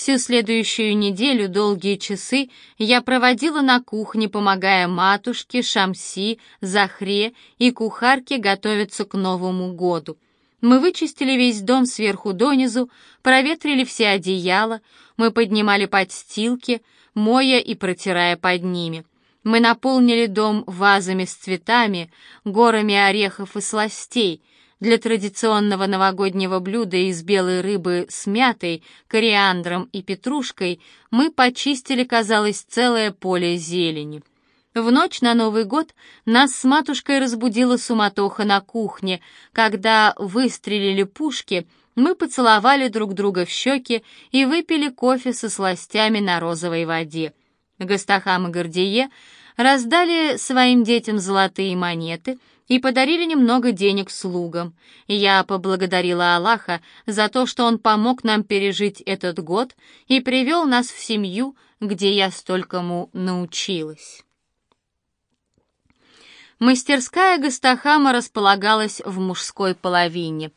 Всю следующую неделю долгие часы я проводила на кухне, помогая матушке, Шамси, Захре и кухарке готовиться к Новому году. Мы вычистили весь дом сверху донизу, проветрили все одеяла, мы поднимали подстилки, моя и протирая под ними. Мы наполнили дом вазами с цветами, горами орехов и сластей — для традиционного новогоднего блюда из белой рыбы с мятой, кориандром и петрушкой мы почистили, казалось, целое поле зелени. В ночь на Новый год нас с матушкой разбудила суматоха на кухне. Когда выстрелили пушки, мы поцеловали друг друга в щеки и выпили кофе со сластями на розовой воде. Гастахам и Гордие раздали своим детям золотые монеты — и подарили немного денег слугам. Я поблагодарила Аллаха за то, что Он помог нам пережить этот год и привел нас в семью, где я столькому научилась. Мастерская Гастахама располагалась в мужской половине.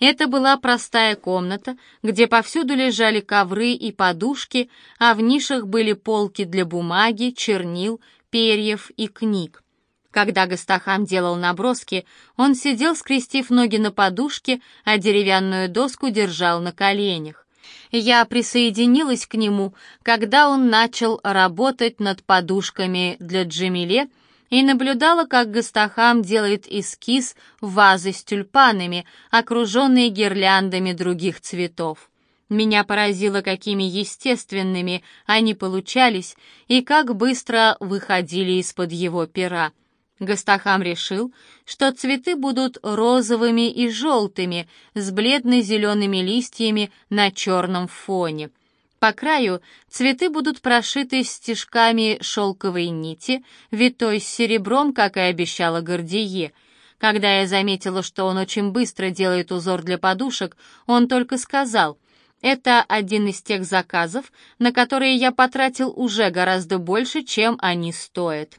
Это была простая комната, где повсюду лежали ковры и подушки, а в нишах были полки для бумаги, чернил, перьев и книг. Когда Гастахам делал наброски, он сидел, скрестив ноги на подушке, а деревянную доску держал на коленях. Я присоединилась к нему, когда он начал работать над подушками для Джемиле и наблюдала, как Гастахам делает эскиз вазы с тюльпанами, окруженные гирляндами других цветов. Меня поразило, какими естественными они получались и как быстро выходили из-под его пера. Гастахам решил, что цветы будут розовыми и желтыми, с бледно-зелеными листьями на черном фоне. По краю цветы будут прошиты стежками шелковой нити, витой с серебром, как и обещала Гордие. Когда я заметила, что он очень быстро делает узор для подушек, он только сказал — это один из тех заказов, на которые я потратил уже гораздо больше, чем они стоят.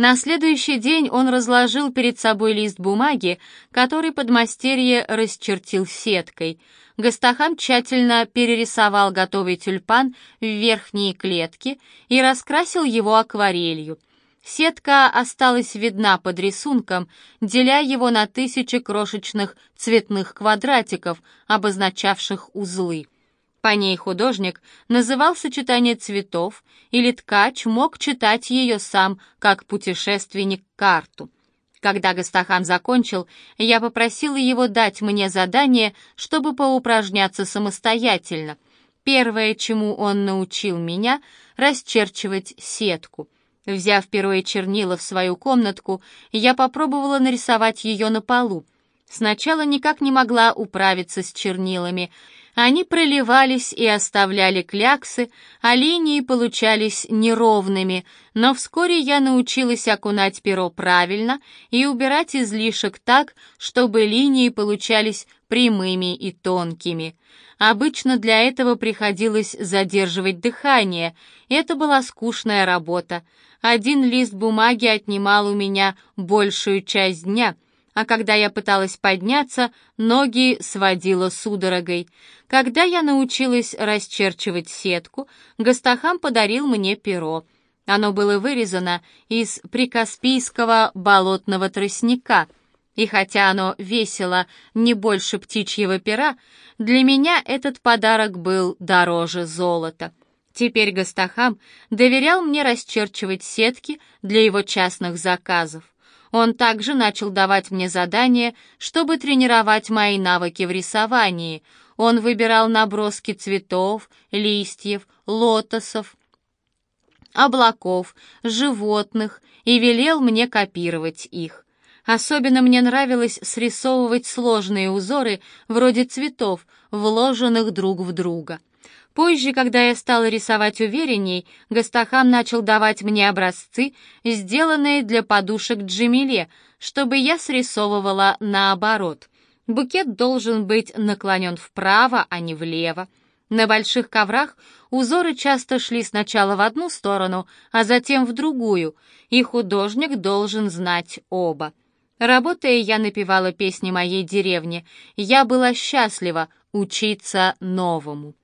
На следующий день он разложил перед собой лист бумаги, который подмастерье расчертил сеткой. Гастахам тщательно перерисовал готовый тюльпан в верхние клетки и раскрасил его акварелью. Сетка осталась видна под рисунком, деля его на тысячи крошечных цветных квадратиков, обозначавших узлы. По ней художник называл сочетание цветов, или ткач мог читать ее сам, как путешественник карту. Когда Гастахан закончил, я попросила его дать мне задание, чтобы поупражняться самостоятельно. Первое, чему он научил меня, расчерчивать сетку. Взяв перо и чернила в свою комнатку, я попробовала нарисовать ее на полу. Сначала никак не могла управиться с чернилами — они проливались и оставляли кляксы, а линии получались неровными, но вскоре я научилась окунать перо правильно и убирать излишек так, чтобы линии получались прямыми и тонкими. Обычно для этого приходилось задерживать дыхание. Это была скучная работа. Один лист бумаги отнимал у меня большую часть дня — а когда я пыталась подняться, ноги сводило судорогой. Когда я научилась расчерчивать сетку, Гастахам подарил мне перо. Оно было вырезано из прикаспийского болотного тростника, и хотя оно весило не больше птичьего пера, для меня этот подарок был дороже золота. Теперь Гастахам доверял мне расчерчивать сетки для его частных заказов. Он также начал давать мне задания, чтобы тренировать мои навыки в рисовании. Он выбирал наброски цветов, листьев, лотосов, облаков, животных и велел мне копировать их. Особенно мне нравилось срисовывать сложные узоры вроде цветов, вложенных друг в друга. Позже, когда я стала рисовать уверенней, Гастахам начал давать мне образцы, сделанные для подушек Джемиле, чтобы я срисовывала наоборот. Букет должен быть наклонен вправо, а не влево. На больших коврах узоры часто шли сначала в одну сторону, а затем в другую, и художник должен знать оба. Работая, я напевала песни моей деревни. Я была счастлива, учиться новому.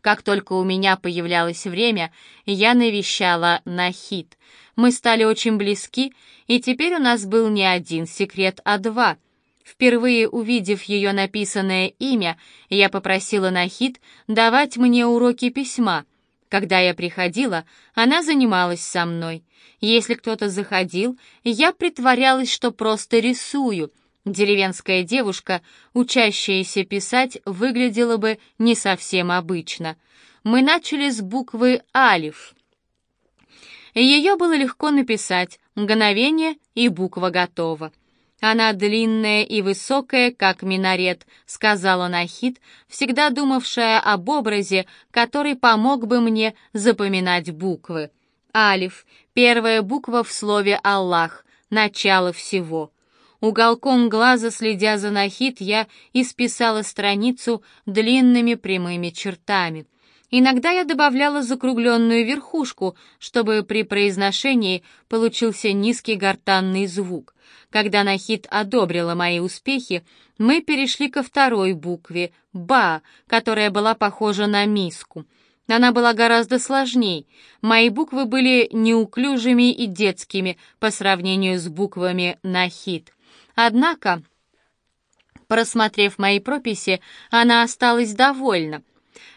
Как только у меня появлялось время, я навещала Нахид. Мы стали очень близки, и теперь у нас был не один секрет, а два. Впервые увидев ее написанное имя, я попросила Нахид давать мне уроки письма. Когда я приходила, она занималась со мной. Если кто-то заходил, я притворялась, что просто рисую — Деревенская девушка, учащаяся писать, выглядела бы не совсем обычно. Мы начали с буквы «Алиф». Ее было легко написать, мгновение и буква готова. «Она длинная и высокая, как минарет», — сказала Нахид, всегда думавшая об образе, который помог бы мне запоминать буквы. «Алиф» — первая буква в слове «Аллах», начало всего — Уголком глаза, следя за Нахид, я исписала страницу длинными прямыми чертами. Иногда я добавляла закругленную верхушку, чтобы при произношении получился низкий гортанный звук. Когда Нахид одобрила мои успехи, мы перешли ко второй букве «Ба», которая была похожа на миску. Она была гораздо сложней. Мои буквы были неуклюжими и детскими по сравнению с буквами «Нахид». Однако, просмотрев мои прописи, она осталась довольна.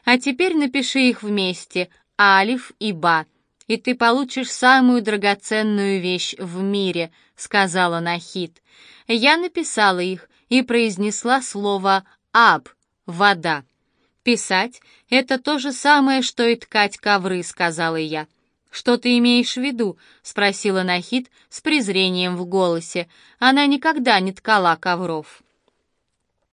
А теперь напиши их вместе, Алиф и Ба, и ты получишь самую драгоценную вещь в мире, сказала Нахид. Я написала их и произнесла слово «аб» — «вода». «Писать — это то же самое, что и ткать ковры», — сказала я. «Что ты имеешь в виду?» — спросила Нахид с презрением в голосе. Она никогда не ткала ковров.